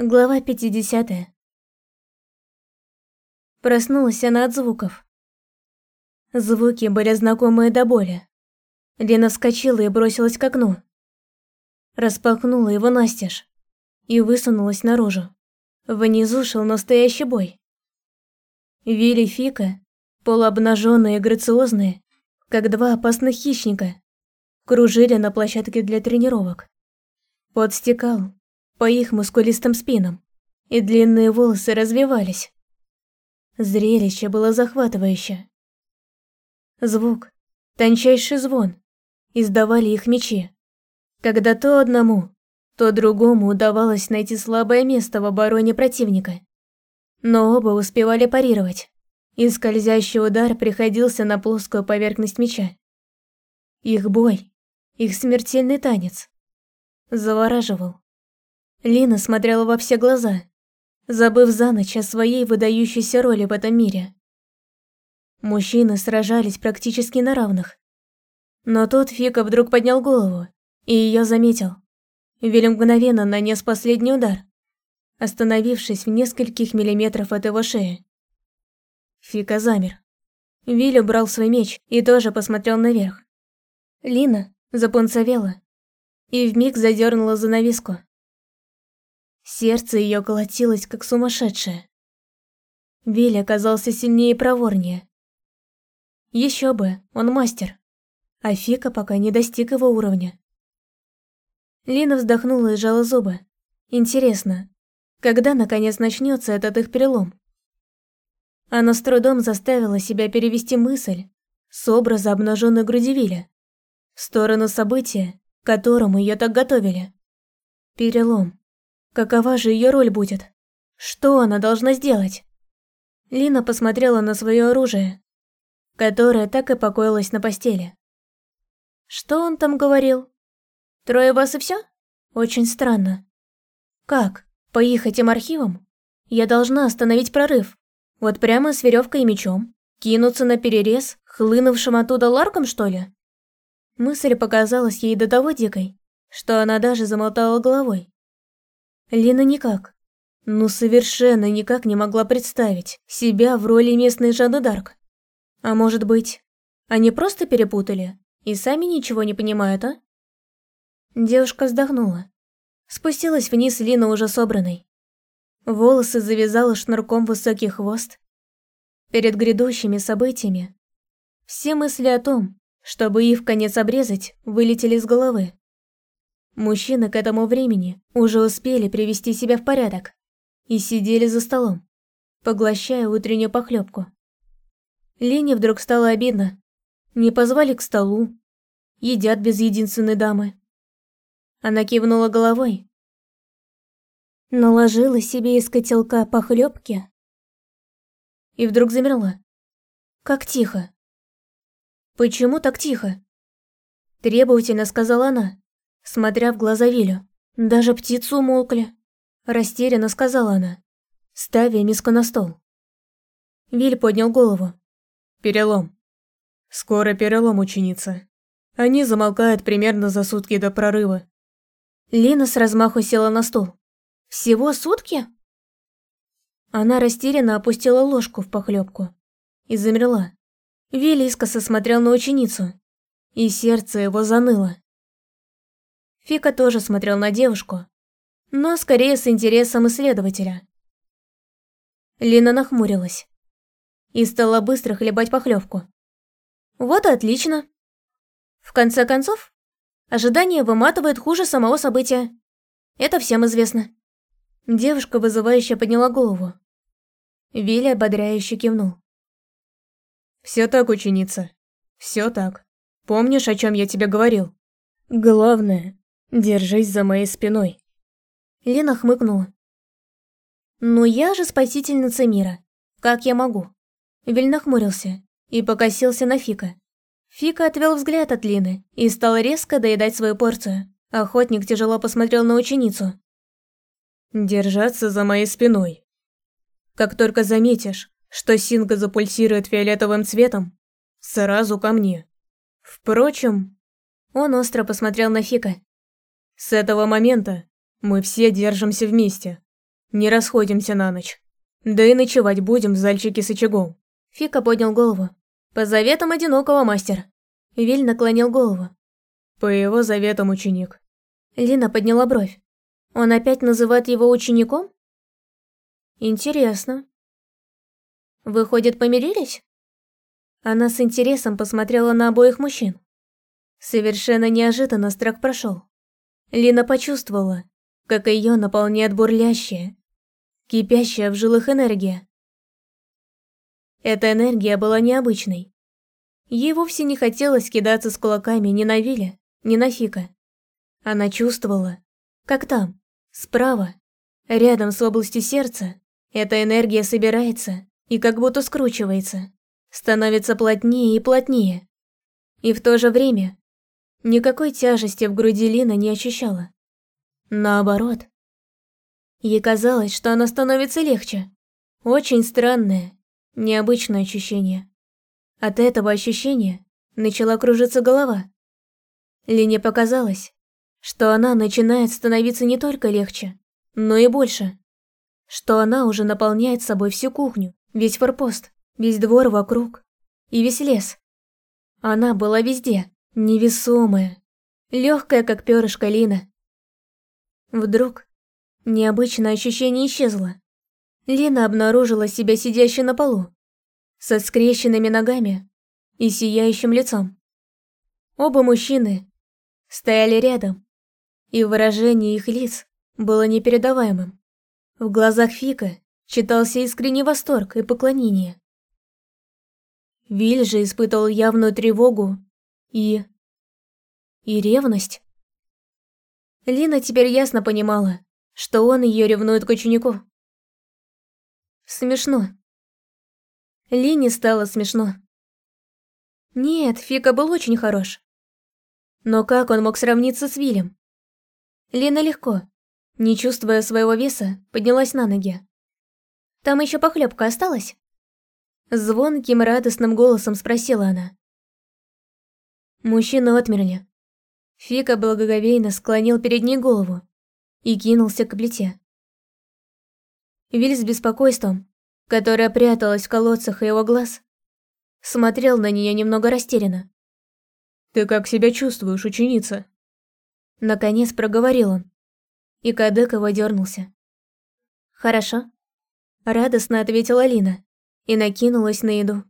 Глава 50. Проснулась она от звуков. Звуки были знакомые до боли. Лена вскочила и бросилась к окну. Распахнула его настежь и высунулась наружу. Внизу шел настоящий бой. Вилли Фика, полуобнаженные и грациозные, как два опасных хищника, кружили на площадке для тренировок. Пот стекал, по их мускулистым спинам, и длинные волосы развивались. Зрелище было захватывающее. Звук, тончайший звон, издавали их мечи. Когда то одному, то другому удавалось найти слабое место в обороне противника. Но оба успевали парировать, и скользящий удар приходился на плоскую поверхность меча. Их бой, их смертельный танец завораживал. Лина смотрела во все глаза, забыв за ночь о своей выдающейся роли в этом мире. Мужчины сражались практически на равных. Но тут Фика вдруг поднял голову и ее заметил. Вилли мгновенно нанес последний удар, остановившись в нескольких миллиметров от его шеи. Фика замер. Вилли убрал свой меч и тоже посмотрел наверх. Лина запунцовела и вмиг задернула занавеску. Сердце ее колотилось, как сумасшедшее. Вилли оказался сильнее и проворнее. Еще бы, он мастер. А Фика пока не достиг его уровня. Лина вздохнула и сжала зубы. Интересно, когда наконец начнется этот их перелом? Она с трудом заставила себя перевести мысль с образа обнаженной груди Виля в сторону события, к которому ее так готовили. Перелом. Какова же ее роль будет? Что она должна сделать? Лина посмотрела на свое оружие, которое так и покоилось на постели. Что он там говорил? Трое вас и все? Очень странно. Как? Поехать им архивом? Я должна остановить прорыв. Вот прямо с веревкой и мечом. Кинуться на перерез, хлынувшим оттуда ларком, что ли? Мысль показалась ей до того дикой, что она даже замотала головой. Лина никак, ну совершенно никак не могла представить себя в роли местной Жанны Дарк. А может быть, они просто перепутали и сами ничего не понимают, а? Девушка вздохнула. Спустилась вниз Лина уже собранной. Волосы завязала шнурком высокий хвост. Перед грядущими событиями все мысли о том, чтобы их в конец обрезать, вылетели из головы. Мужчины к этому времени уже успели привести себя в порядок и сидели за столом, поглощая утреннюю похлебку. Лене вдруг стало обидно. Не позвали к столу, едят без единственной дамы. Она кивнула головой, наложила себе из котелка похлебки и вдруг замерла. Как тихо. Почему так тихо? Требовательно сказала она смотря в глаза Вилю. «Даже птицу умолкли», – растерянно сказала она, ставя миску на стол. Виль поднял голову. «Перелом. Скоро перелом, ученица. Они замолкают примерно за сутки до прорыва». Лина с размаху села на стол. «Всего сутки?» Она растерянно опустила ложку в похлебку и замерла. Вилли искоса смотрел на ученицу, и сердце его заныло. Фика тоже смотрел на девушку, но скорее с интересом исследователя. Лина нахмурилась и стала быстро хлебать похлебку. Вот и отлично. В конце концов, ожидание выматывает хуже самого события. Это всем известно. Девушка вызывающе подняла голову. Виля ободряюще кивнул. «Все так, ученица. Все так. Помнишь, о чем я тебе говорил? Главное, Держись за моей спиной. Лена хмыкнула. Ну я же спасительница мира. Как я могу? Виль нахмурился и покосился на Фика. Фика отвел взгляд от Лины и стал резко доедать свою порцию. Охотник тяжело посмотрел на ученицу. «Держаться за моей спиной. Как только заметишь, что Синга запульсирует фиолетовым цветом, сразу ко мне. Впрочем...» Он остро посмотрел на Фика. С этого момента мы все держимся вместе. Не расходимся на ночь. Да и ночевать будем в зальчике с очагом. Фика поднял голову. По заветам одинокого мастер. Виль наклонил голову. По его заветам ученик. Лина подняла бровь. Он опять называет его учеником? Интересно. Выходит, помирились? Она с интересом посмотрела на обоих мужчин. Совершенно неожиданно страх прошел. Лина почувствовала, как ее наполняет бурлящая, кипящая в жилах энергия. Эта энергия была необычной. Ей вовсе не хотелось кидаться с кулаками ни на Виля, ни на Фика. Она чувствовала, как там, справа, рядом с областью сердца, эта энергия собирается и как будто скручивается, становится плотнее и плотнее. И в то же время никакой тяжести в груди Лина не ощущала. Наоборот. Ей казалось, что она становится легче. Очень странное, необычное ощущение. От этого ощущения начала кружиться голова. Лине показалось, что она начинает становиться не только легче, но и больше. Что она уже наполняет собой всю кухню, весь форпост, весь двор вокруг и весь лес. Она была везде, невесомая, легкая, как перышко Лина. Вдруг необычное ощущение исчезло. Лина обнаружила себя сидящей на полу, со скрещенными ногами и сияющим лицом. Оба мужчины стояли рядом, и выражение их лиц было непередаваемым. В глазах Фика читался искренний восторг и поклонение. Виль же испытывал явную тревогу и... и ревность. Лина теперь ясно понимала, что он ее ревнует к ученику. Смешно. Лине стало смешно. Нет, Фика был очень хорош. Но как он мог сравниться с Вилем? Лена легко, не чувствуя своего веса, поднялась на ноги. «Там еще похлебка осталась?» Звонким радостным голосом спросила она. Мужчины отмерли. Фика благоговейно склонил перед ней голову и кинулся к плите. Виль с беспокойством, которое пряталось в колодцах его глаз, смотрел на нее немного растерянно. «Ты как себя чувствуешь, ученица?» Наконец проговорил он, и кадык его дернулся. «Хорошо», — радостно ответила Лина и накинулась на еду.